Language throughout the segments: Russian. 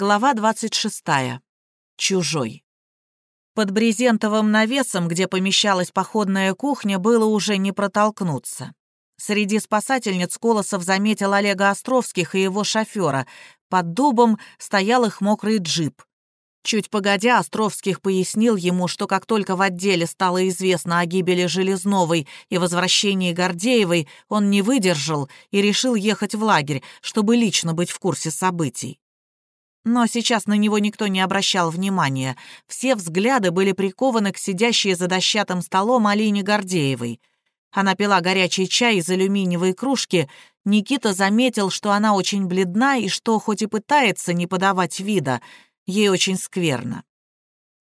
Глава 26. Чужой. Под брезентовым навесом, где помещалась походная кухня, было уже не протолкнуться. Среди спасательниц Колосов заметил Олега Островских и его шофера. Под дубом стоял их мокрый джип. Чуть погодя, Островских пояснил ему, что как только в отделе стало известно о гибели Железновой и возвращении Гордеевой, он не выдержал и решил ехать в лагерь, чтобы лично быть в курсе событий. Но сейчас на него никто не обращал внимания. Все взгляды были прикованы к сидящей за дощатым столом Алине Гордеевой. Она пила горячий чай из алюминиевой кружки. Никита заметил, что она очень бледна и что, хоть и пытается не подавать вида, ей очень скверно.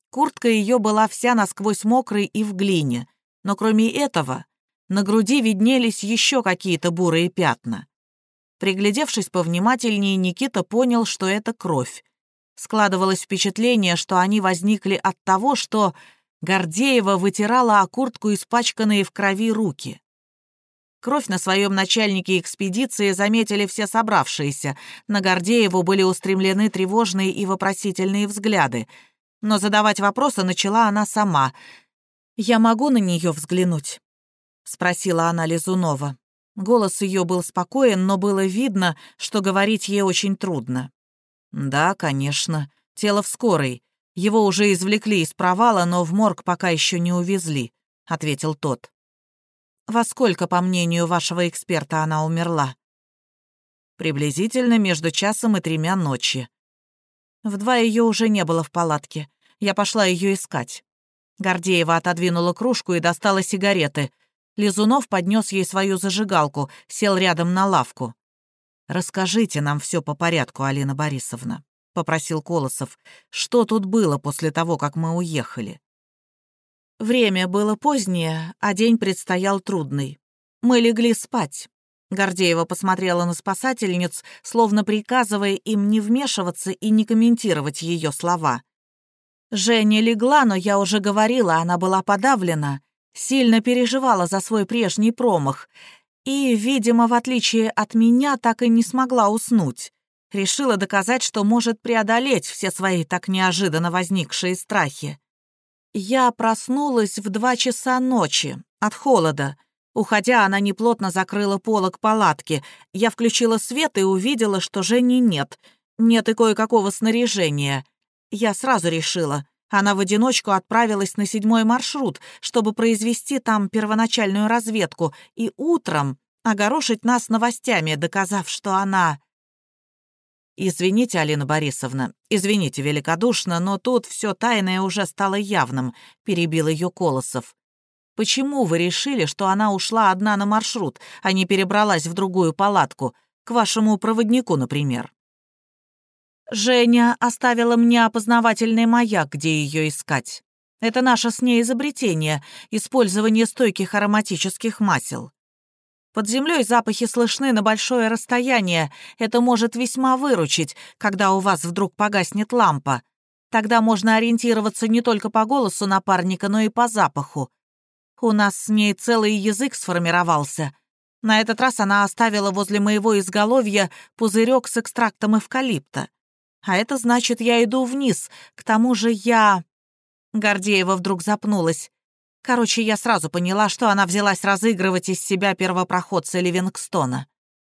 Куртка ее была вся насквозь мокрой и в глине, но кроме этого на груди виднелись еще какие-то бурые пятна. Приглядевшись повнимательнее, Никита понял, что это кровь. Складывалось впечатление, что они возникли от того, что Гордеева вытирала о куртку испачканные в крови руки. Кровь на своем начальнике экспедиции заметили все собравшиеся. На Гордееву были устремлены тревожные и вопросительные взгляды. Но задавать вопросы начала она сама. «Я могу на нее взглянуть?» — спросила она Лизунова. Голос ее был спокоен, но было видно, что говорить ей очень трудно. «Да, конечно. Тело в скорой. Его уже извлекли из провала, но в морг пока еще не увезли», — ответил тот. «Во сколько, по мнению вашего эксперта, она умерла?» «Приблизительно между часом и тремя ночи». В два ее уже не было в палатке. Я пошла ее искать. Гордеева отодвинула кружку и достала сигареты — Лизунов поднес ей свою зажигалку, сел рядом на лавку. «Расскажите нам все по порядку, Алина Борисовна», — попросил Колосов. «Что тут было после того, как мы уехали?» Время было позднее, а день предстоял трудный. Мы легли спать. Гордеева посмотрела на спасательниц, словно приказывая им не вмешиваться и не комментировать ее слова. Женя легла, но я уже говорила, она была подавлена. Сильно переживала за свой прежний промах и, видимо, в отличие от меня, так и не смогла уснуть. Решила доказать, что может преодолеть все свои так неожиданно возникшие страхи. Я проснулась в два часа ночи от холода. Уходя, она неплотно закрыла полок палатки. Я включила свет и увидела, что Жени нет. Нет и кое-какого снаряжения. Я сразу решила, она в одиночку отправилась на седьмой маршрут, чтобы произвести там первоначальную разведку, и утром огорошить нас новостями, доказав, что она... «Извините, Алина Борисовна, извините великодушно, но тут все тайное уже стало явным», — перебил ее Колосов. «Почему вы решили, что она ушла одна на маршрут, а не перебралась в другую палатку, к вашему проводнику, например?» Женя оставила мне опознавательный маяк, где ее искать. Это наше с ней изобретение — использование стойких ароматических масел. Под землей запахи слышны на большое расстояние. Это может весьма выручить, когда у вас вдруг погаснет лампа. Тогда можно ориентироваться не только по голосу напарника, но и по запаху. У нас с ней целый язык сформировался. На этот раз она оставила возле моего изголовья пузырек с экстрактом эвкалипта. А это значит, я иду вниз. К тому же я...» Гордеева вдруг запнулась. Короче, я сразу поняла, что она взялась разыгрывать из себя первопроходца Ливингстона.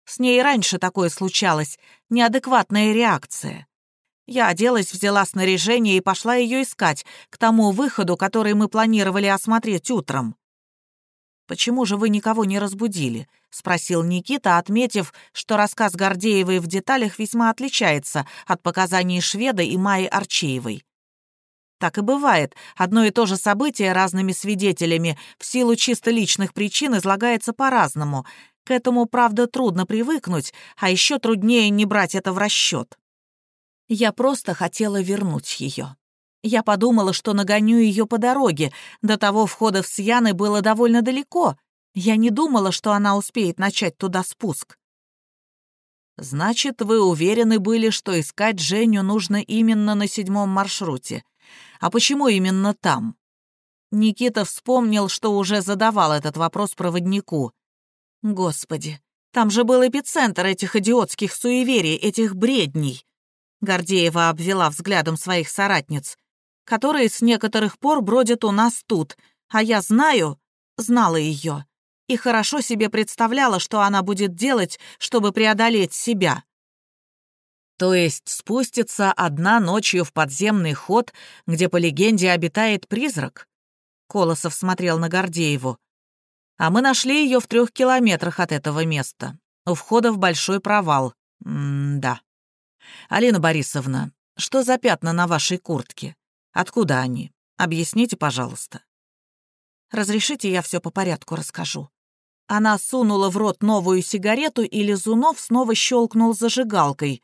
С ней раньше такое случалось, неадекватная реакция. Я оделась, взяла снаряжение и пошла ее искать, к тому выходу, который мы планировали осмотреть утром. «Почему же вы никого не разбудили?» — спросил Никита, отметив, что рассказ Гордеевой в деталях весьма отличается от показаний Шведа и Майи Арчеевой. Так и бывает. Одно и то же событие разными свидетелями в силу чисто личных причин излагается по-разному. К этому, правда, трудно привыкнуть, а еще труднее не брать это в расчет. Я просто хотела вернуть ее. Я подумала, что нагоню ее по дороге. До того входа в Сьяны было довольно далеко. Я не думала, что она успеет начать туда спуск. Значит, вы уверены были, что искать Женю нужно именно на седьмом маршруте. А почему именно там? Никита вспомнил, что уже задавал этот вопрос проводнику. Господи, там же был эпицентр этих идиотских суеверий, этих бредней. Гордеева обвела взглядом своих соратниц, которые с некоторых пор бродят у нас тут, а я знаю, знала ее, и хорошо себе представляла, что она будет делать, чтобы преодолеть себя. То есть спустится одна ночью в подземный ход, где, по легенде, обитает призрак? Колосов смотрел на Гордееву. А мы нашли ее в трех километрах от этого места. У входа в большой провал. М-да. Алина Борисовна, что за пятна на вашей куртке? Откуда они? Объясните, пожалуйста. Разрешите, я все по порядку расскажу. Она сунула в рот новую сигарету, и Лизунов снова щелкнул зажигалкой.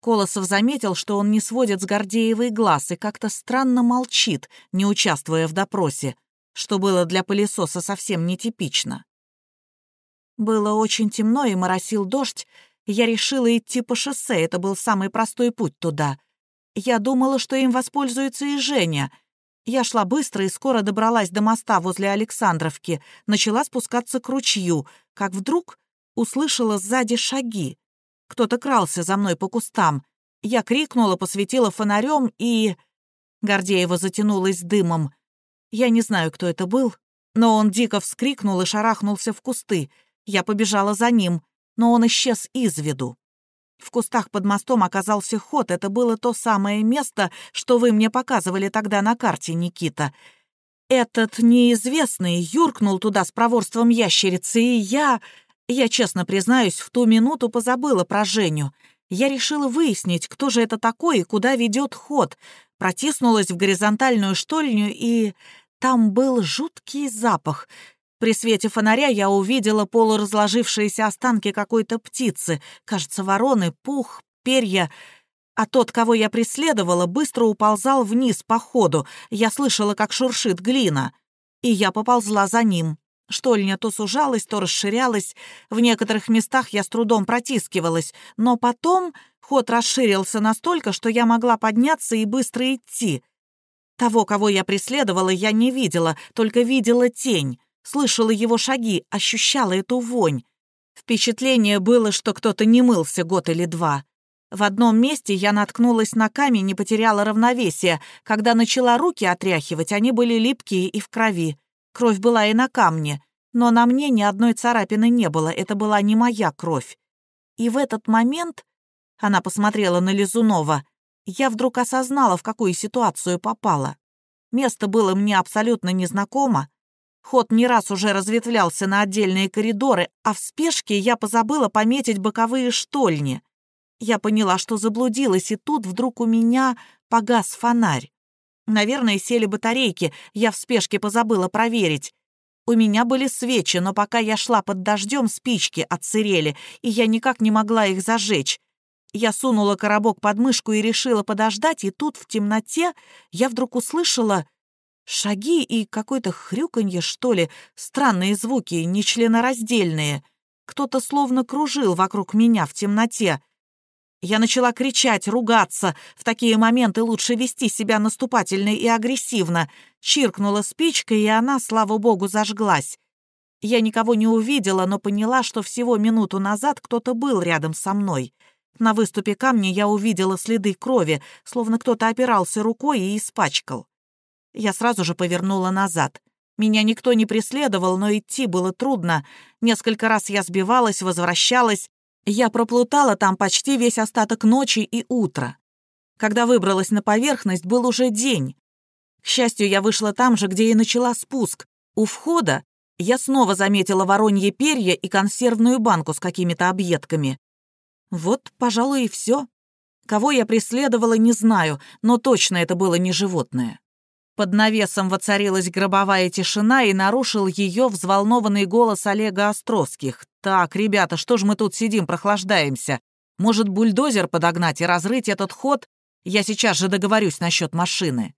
Колосов заметил, что он не сводит с Гордеевой глаз и как-то странно молчит, не участвуя в допросе, что было для пылесоса совсем нетипично. Было очень темно и моросил дождь, я решила идти по шоссе, это был самый простой путь туда. Я думала, что им воспользуется и Женя. Я шла быстро и скоро добралась до моста возле Александровки, начала спускаться к ручью, как вдруг услышала сзади шаги. Кто-то крался за мной по кустам. Я крикнула, посветила фонарем и... Гордеева затянулась дымом. Я не знаю, кто это был, но он дико вскрикнул и шарахнулся в кусты. Я побежала за ним, но он исчез из виду. В кустах под мостом оказался ход. Это было то самое место, что вы мне показывали тогда на карте, Никита. Этот неизвестный юркнул туда с проворством ящерицы, и я... Я, честно признаюсь, в ту минуту позабыла про Женю. Я решила выяснить, кто же это такой и куда ведет ход. Протиснулась в горизонтальную штольню, и там был жуткий запах — при свете фонаря я увидела полуразложившиеся останки какой-то птицы, кажется, вороны, пух, перья. А тот, кого я преследовала, быстро уползал вниз по ходу. Я слышала, как шуршит глина. И я поползла за ним. Штольня то сужалась, то расширялась. В некоторых местах я с трудом протискивалась. Но потом ход расширился настолько, что я могла подняться и быстро идти. Того, кого я преследовала, я не видела, только видела тень слышала его шаги, ощущала эту вонь. Впечатление было, что кто-то не мылся год или два. В одном месте я наткнулась на камень и потеряла равновесие. Когда начала руки отряхивать, они были липкие и в крови. Кровь была и на камне, но на мне ни одной царапины не было, это была не моя кровь. И в этот момент, она посмотрела на Лизунова, я вдруг осознала, в какую ситуацию попала. Место было мне абсолютно незнакомо, Ход не раз уже разветвлялся на отдельные коридоры, а в спешке я позабыла пометить боковые штольни. Я поняла, что заблудилась, и тут вдруг у меня погас фонарь. Наверное, сели батарейки, я в спешке позабыла проверить. У меня были свечи, но пока я шла под дождем, спички отсырели, и я никак не могла их зажечь. Я сунула коробок под мышку и решила подождать, и тут в темноте я вдруг услышала Шаги и какое-то хрюканье, что ли, странные звуки, нечленораздельные. Кто-то словно кружил вокруг меня в темноте. Я начала кричать, ругаться. В такие моменты лучше вести себя наступательно и агрессивно. Чиркнула спичкой, и она, слава богу, зажглась. Я никого не увидела, но поняла, что всего минуту назад кто-то был рядом со мной. На выступе камня я увидела следы крови, словно кто-то опирался рукой и испачкал. Я сразу же повернула назад. Меня никто не преследовал, но идти было трудно. Несколько раз я сбивалась, возвращалась. Я проплутала там почти весь остаток ночи и утра. Когда выбралась на поверхность, был уже день. К счастью, я вышла там же, где и начала спуск. У входа я снова заметила воронье перья и консервную банку с какими-то объедками. Вот, пожалуй, и все. Кого я преследовала, не знаю, но точно это было не животное. Под навесом воцарилась гробовая тишина и нарушил ее взволнованный голос Олега Островских. «Так, ребята, что ж мы тут сидим, прохлаждаемся? Может, бульдозер подогнать и разрыть этот ход? Я сейчас же договорюсь насчет машины».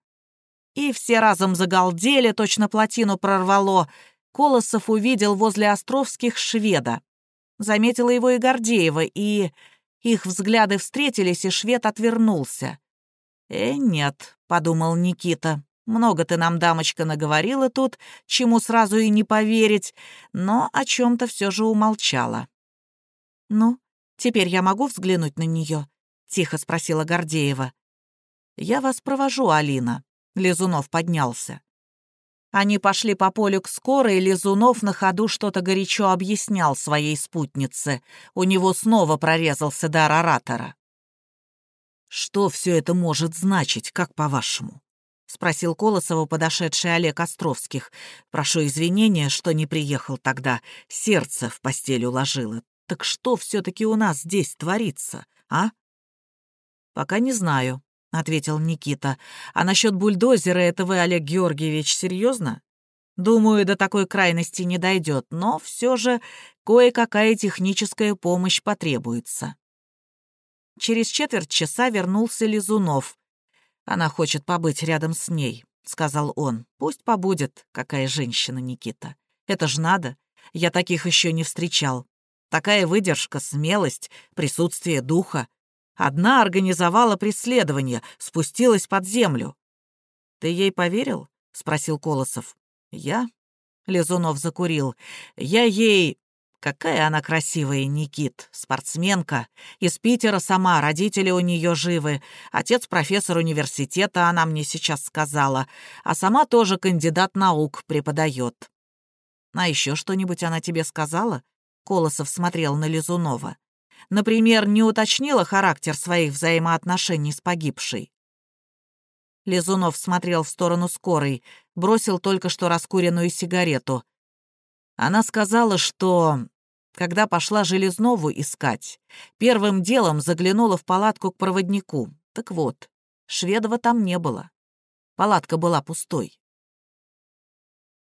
И все разом загалдели, точно плотину прорвало. Колосов увидел возле Островских шведа. Заметила его и Гордеева, и... Их взгляды встретились, и швед отвернулся. «Э, нет», — подумал Никита, много ты нам, дамочка, наговорила тут, чему сразу и не поверить, но о чем то все же умолчала. Ну, теперь я могу взглянуть на нее. тихо спросила Гордеева. «Я вас провожу, Алина», — Лизунов поднялся. Они пошли по полю к скорой, и Лизунов на ходу что-то горячо объяснял своей спутнице. У него снова прорезался дар оратора. «Что все это может значить, как по-вашему?» — спросил Колосова подошедший Олег Островских. «Прошу извинения, что не приехал тогда. Сердце в постель уложило. Так что все таки у нас здесь творится, а?» «Пока не знаю», — ответил Никита. «А насчет бульдозера это вы, Олег Георгиевич, серьезно? Думаю, до такой крайности не дойдет, но все же кое-какая техническая помощь потребуется». Через четверть часа вернулся Лизунов. «Она хочет побыть рядом с ней», — сказал он. «Пусть побудет, какая женщина, Никита. Это ж надо. Я таких еще не встречал. Такая выдержка, смелость, присутствие духа. Одна организовала преследование, спустилась под землю. «Ты ей поверил?» — спросил Колосов. «Я?» — Лизунов закурил. «Я ей...» Какая она красивая, Никит, спортсменка. Из Питера сама, родители у нее живы. Отец профессор университета, она мне сейчас сказала. А сама тоже кандидат наук преподает. А еще что-нибудь она тебе сказала? Колосов смотрел на Лизунова. Например, не уточнила характер своих взаимоотношений с погибшей. Лизунов смотрел в сторону скорой, бросил только что раскуренную сигарету. Она сказала, что, когда пошла Железнову искать, первым делом заглянула в палатку к проводнику. Так вот, Шведова там не было. Палатка была пустой.